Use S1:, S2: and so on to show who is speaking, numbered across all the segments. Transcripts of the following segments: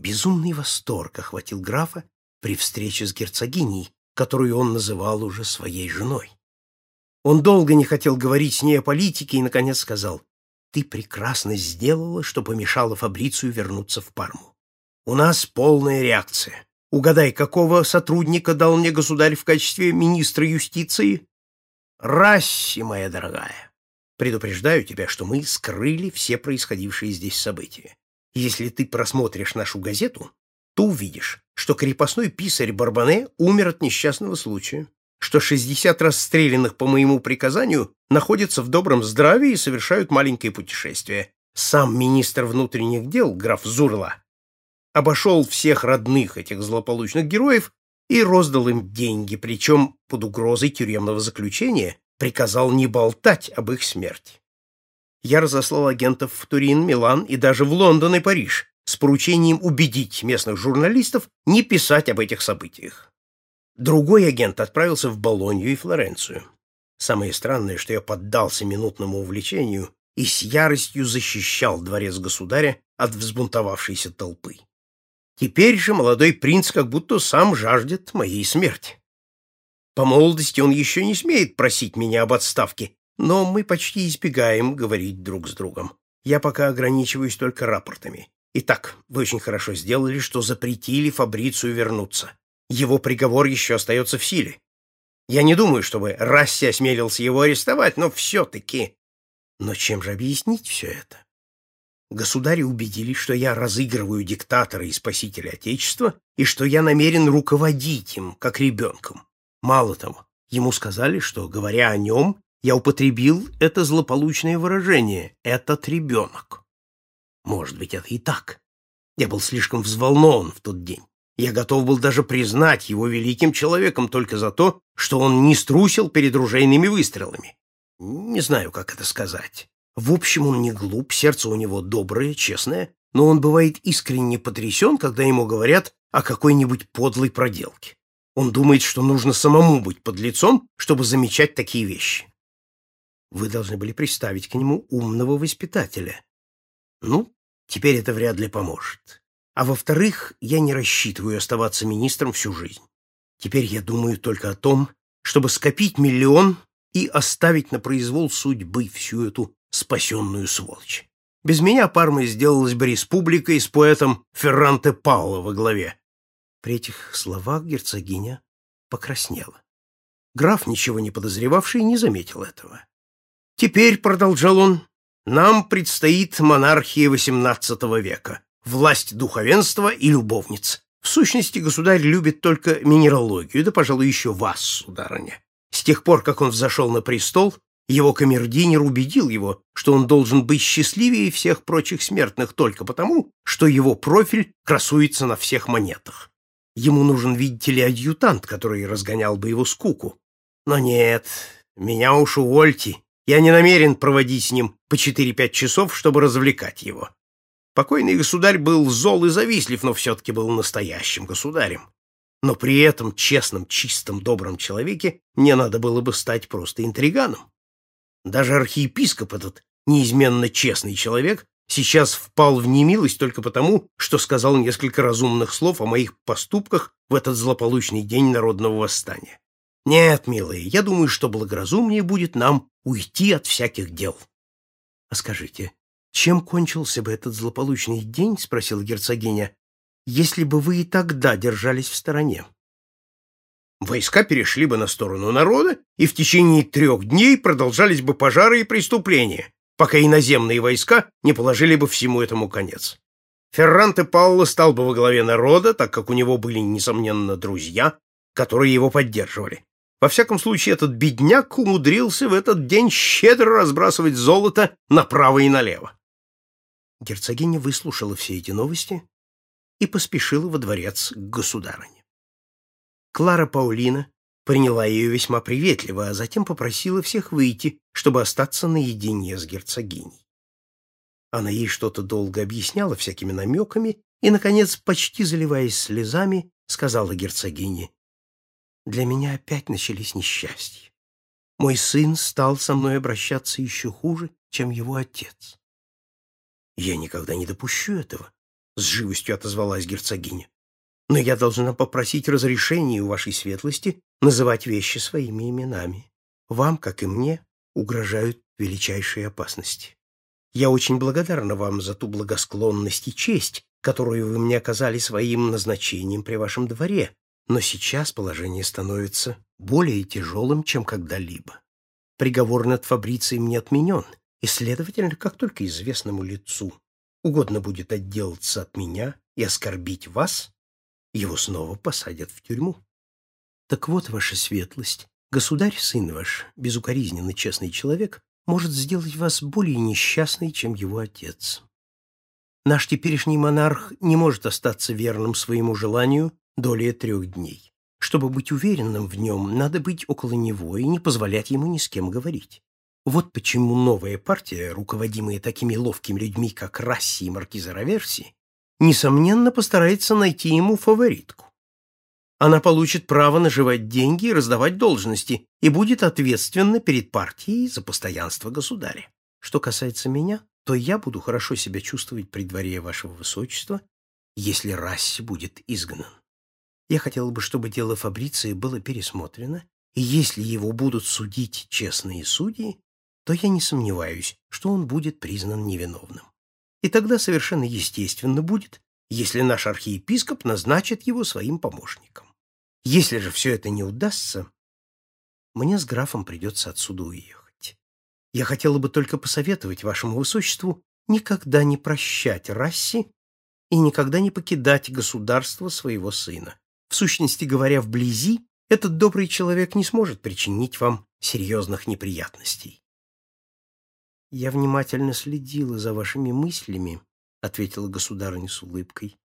S1: Безумный восторг охватил графа при встрече с герцогиней, которую он называл уже своей женой. Он долго не хотел говорить с ней о политике и, наконец, сказал, «Ты прекрасно сделала, что помешала Фабрицию вернуться в Парму. У нас полная реакция. Угадай, какого сотрудника дал мне государь в качестве министра юстиции? Расси, моя дорогая. Предупреждаю тебя, что мы скрыли все происходившие здесь события. Если ты просмотришь нашу газету, то увидишь, что крепостной писарь Барбане умер от несчастного случая, что 60 расстрелянных по моему приказанию находятся в добром здравии и совершают маленькое путешествие. Сам министр внутренних дел, граф Зурла, обошел всех родных этих злополучных героев и роздал им деньги, причем под угрозой тюремного заключения приказал не болтать об их смерти. Я разослал агентов в Турин, Милан и даже в Лондон и Париж с поручением убедить местных журналистов не писать об этих событиях. Другой агент отправился в Болонью и Флоренцию. Самое странное, что я поддался минутному увлечению и с яростью защищал дворец государя от взбунтовавшейся толпы. Теперь же молодой принц как будто сам жаждет моей смерти. По молодости он еще не смеет просить меня об отставке, но мы почти избегаем говорить друг с другом. Я пока ограничиваюсь только рапортами. Итак, вы очень хорошо сделали, что запретили Фабрицию вернуться. Его приговор еще остается в силе. Я не думаю, чтобы Расси осмелился его арестовать, но все-таки... Но чем же объяснить все это? Государи убедились, что я разыгрываю диктатора и спасителя Отечества, и что я намерен руководить им, как ребенком. Мало того, ему сказали, что, говоря о нем, я употребил это злополучное выражение «этот ребенок». Может быть, это и так. Я был слишком взволнован в тот день. Я готов был даже признать его великим человеком только за то, что он не струсил перед ружейными выстрелами. Не знаю, как это сказать. В общем, он не глуп, сердце у него доброе, честное, но он бывает искренне потрясен, когда ему говорят о какой-нибудь подлой проделке. Он думает, что нужно самому быть под лицом, чтобы замечать такие вещи. Вы должны были приставить к нему умного воспитателя. Ну, теперь это вряд ли поможет. А во-вторых, я не рассчитываю оставаться министром всю жизнь. Теперь я думаю только о том, чтобы скопить миллион и оставить на произвол судьбы всю эту спасенную сволочь. Без меня Парма сделалась бы республикой с поэтом Ферранте Пауло во главе. При этих словах герцогиня покраснела. Граф, ничего не подозревавший, не заметил этого. «Теперь», — продолжал он, — «нам предстоит монархия XVIII века, власть духовенства и любовниц. В сущности, государь любит только минералогию, да, пожалуй, еще вас, сударыня. С тех пор, как он взошел на престол, его камердинер убедил его, что он должен быть счастливее всех прочих смертных только потому, что его профиль красуется на всех монетах. Ему нужен, видите ли, адъютант, который разгонял бы его скуку. Но нет, меня уж увольте. Я не намерен проводить с ним по 4-5 часов, чтобы развлекать его. Покойный государь был зол и завистлив, но все-таки был настоящим государем. Но при этом честном, чистом, добром человеке мне надо было бы стать просто интриганом. Даже архиепископ этот неизменно честный человек сейчас впал в немилость только потому, что сказал несколько разумных слов о моих поступках в этот злополучный день народного восстания. Нет, милые, я думаю, что благоразумнее будет нам уйти от всяких дел. — А скажите, чем кончился бы этот злополучный день, — спросила герцогиня, — если бы вы и тогда держались в стороне? Войска перешли бы на сторону народа, и в течение трех дней продолжались бы пожары и преступления, пока иноземные войска не положили бы всему этому конец. Ферранте Пауло стал бы во главе народа, так как у него были, несомненно, друзья, которые его поддерживали. Во всяком случае, этот бедняк умудрился в этот день щедро разбрасывать золото направо и налево. Герцогиня выслушала все эти новости и поспешила во дворец к государыне. Клара Паулина приняла ее весьма приветливо, а затем попросила всех выйти, чтобы остаться наедине с герцогиней. Она ей что-то долго объясняла всякими намеками и, наконец, почти заливаясь слезами, сказала герцогине, «Для меня опять начались несчастья. Мой сын стал со мной обращаться еще хуже, чем его отец. Я никогда не допущу этого. с живостью отозвалась герцогиня. «Но я должна попросить разрешения у вашей светлости называть вещи своими именами. Вам, как и мне, угрожают величайшие опасности. Я очень благодарна вам за ту благосклонность и честь, которую вы мне оказали своим назначением при вашем дворе, но сейчас положение становится более тяжелым, чем когда-либо. Приговор над Фабрицием не отменен, и, следовательно, как только известному лицу угодно будет отделаться от меня и оскорбить вас, его снова посадят в тюрьму. Так вот, ваша светлость, государь, сын ваш, безукоризненный честный человек, может сделать вас более несчастной, чем его отец. Наш теперешний монарх не может остаться верным своему желанию долее трех дней. Чтобы быть уверенным в нем, надо быть около него и не позволять ему ни с кем говорить. Вот почему новая партия, руководимая такими ловкими людьми, как Расси и Маркиза Раверси, несомненно постарается найти ему фаворитку. Она получит право наживать деньги и раздавать должности и будет ответственна перед партией за постоянство государя. Что касается меня, то я буду хорошо себя чувствовать при дворе вашего высочества, если Расси будет изгнан. Я хотела бы, чтобы дело Фабриции было пересмотрено, и если его будут судить честные судьи, то я не сомневаюсь, что он будет признан невиновным. И тогда совершенно естественно будет, если наш архиепископ назначит его своим помощником. Если же все это не удастся, мне с графом придется отсюда уехать. Я хотела бы только посоветовать вашему высочеству никогда не прощать Расси и никогда не покидать государство своего сына. В сущности говоря, вблизи этот добрый человек не сможет причинить вам серьезных неприятностей. «Я внимательно следила за вашими мыслями», — ответила государыня с улыбкой.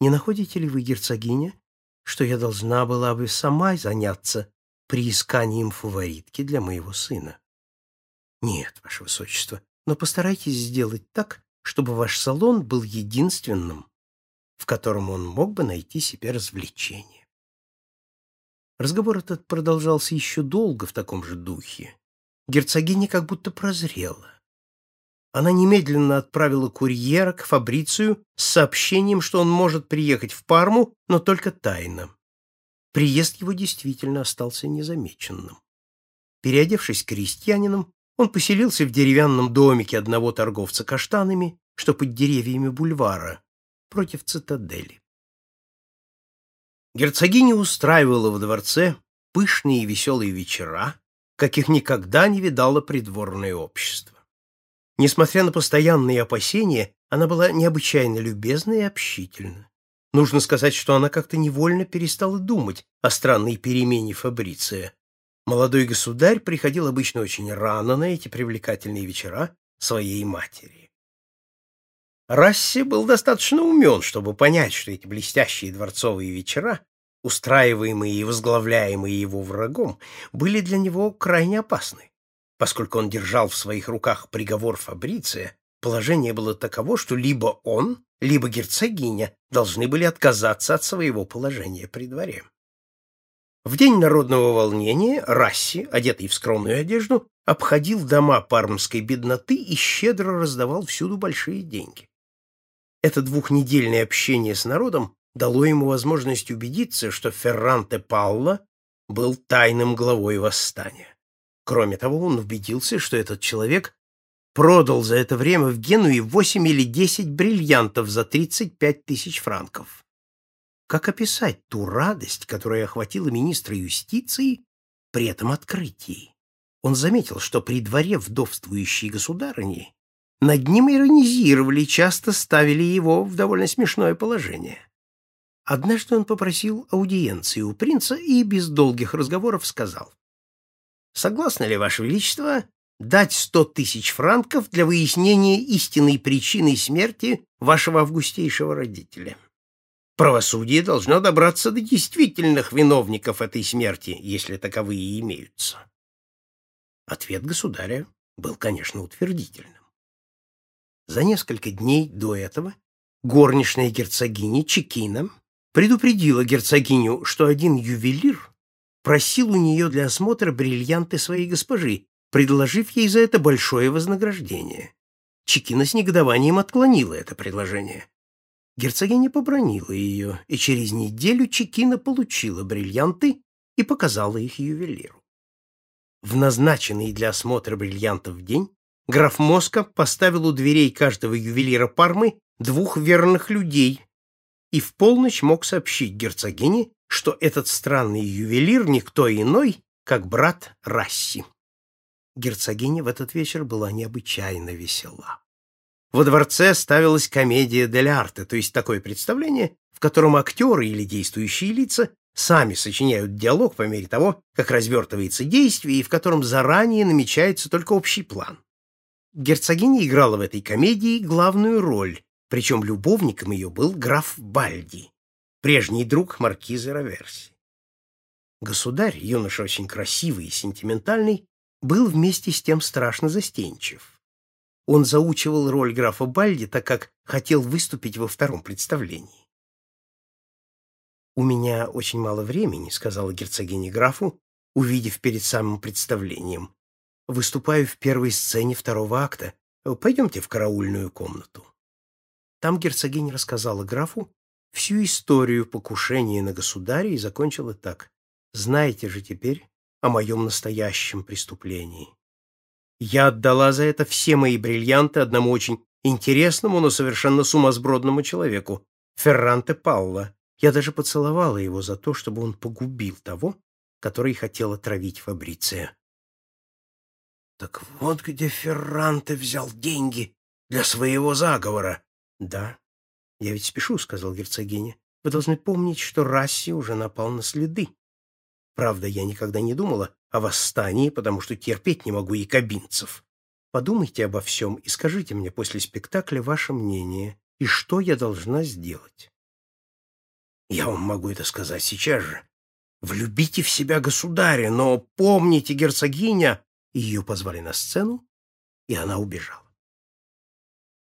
S1: «Не находите ли вы, герцогиня, что я должна была бы сама заняться приисканием фаворитки для моего сына?» «Нет, ваше высочество, но постарайтесь сделать так, чтобы ваш салон был единственным, в котором он мог бы найти себе развлечение». Разговор этот продолжался еще долго в таком же духе. Герцогиня как будто прозрела. Она немедленно отправила курьера к Фабрицию с сообщением, что он может приехать в Парму, но только тайно. Приезд его действительно остался незамеченным. Переодевшись крестьянином, он поселился в деревянном домике одного торговца каштанами, что под деревьями бульвара, против цитадели. Герцогиня устраивала в дворце пышные и веселые вечера, каких никогда не видало придворное общество. Несмотря на постоянные опасения, она была необычайно любезна и общительна. Нужно сказать, что она как-то невольно перестала думать о странной перемене Фабриция. Молодой государь приходил обычно очень рано на эти привлекательные вечера своей матери. Расси был достаточно умен, чтобы понять, что эти блестящие дворцовые вечера, устраиваемые и возглавляемые его врагом, были для него крайне опасны. Поскольку он держал в своих руках приговор Фабриция, положение было таково, что либо он, либо герцогиня должны были отказаться от своего положения при дворе. В день народного волнения Расси, одетый в скромную одежду, обходил дома пармской бедноты и щедро раздавал всюду большие деньги. Это двухнедельное общение с народом дало ему возможность убедиться, что Ферранте Палла был тайным главой восстания. Кроме того, он убедился, что этот человек продал за это время в Генуе 8 или 10 бриллиантов за 35 тысяч франков. Как описать ту радость, которая охватила министра юстиции при этом открытии? Он заметил, что при дворе вдовствующей государыни над ним иронизировали, часто ставили его в довольно смешное положение. Однажды он попросил аудиенции у принца и без долгих разговоров сказал. Согласны ли, Ваше Величество, дать сто тысяч франков для выяснения истинной причины смерти вашего августейшего родителя? Правосудие должно добраться до действительных виновников этой смерти, если таковые имеются. Ответ государя был, конечно, утвердительным. За несколько дней до этого горничная герцогиня Чекина предупредила герцогиню, что один ювелир просил у нее для осмотра бриллианты своей госпожи, предложив ей за это большое вознаграждение. Чекина с негодованием отклонила это предложение. Герцогиня побронила ее, и через неделю Чекина получила бриллианты и показала их ювелиру. В назначенный для осмотра бриллиантов день граф Моска поставил у дверей каждого ювелира Пармы двух верных людей и в полночь мог сообщить герцогине, что этот странный ювелир никто иной, как брат Расси. Герцогиня в этот вечер была необычайно весела. Во дворце ставилась комедия дель арте, то есть такое представление, в котором актеры или действующие лица сами сочиняют диалог по мере того, как развертывается действие, и в котором заранее намечается только общий план. Герцогиня играла в этой комедии главную роль, причем любовником ее был граф Бальди, прежний друг маркиза Раверси. Государь, юноша очень красивый и сентиментальный, был вместе с тем страшно застенчив. Он заучивал роль графа Бальди, так как хотел выступить во втором представлении. «У меня очень мало времени», — сказала герцогиня графу, увидев перед самым представлением. «Выступаю в первой сцене второго акта. Пойдемте в караульную комнату». Там герцогиня рассказала графу всю историю покушения на государя и закончила так. «Знаете же теперь, о моем настоящем преступлении. Я отдала за это все мои бриллианты одному очень интересному, но совершенно сумасбродному человеку, Ферранте Паула. Я даже поцеловала его за то, чтобы он погубил того, который хотел отравить Фабриция. Так вот где Ферранте взял деньги для своего заговора. Да, я ведь спешу, сказал герцогиня. Вы должны помнить, что Расси уже напал на следы. Правда, я никогда не думала о восстании, потому что терпеть не могу якобинцев. Подумайте обо всем и скажите мне после спектакля ваше мнение, и что я должна сделать. Я вам могу это сказать сейчас же. Влюбите в себя государя, но помните, герцогиня, ее позвали на сцену, и она убежала.